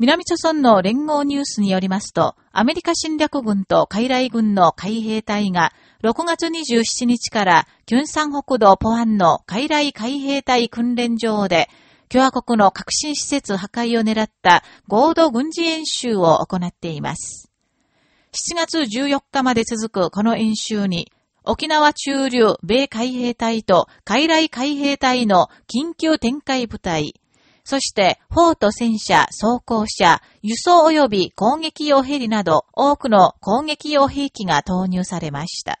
南朝村の連合ニュースによりますと、アメリカ侵略軍と海来軍の海兵隊が、6月27日から、キュンサン北道ポアンの海来海兵隊訓練場で、共和国の革新施設破壊を狙った合同軍事演習を行っています。7月14日まで続くこの演習に、沖縄中流米海兵隊と海来海兵隊の緊急展開部隊、そして、砲と戦車、装甲車、輸送及び攻撃用ヘリなど多くの攻撃用兵器が投入されました。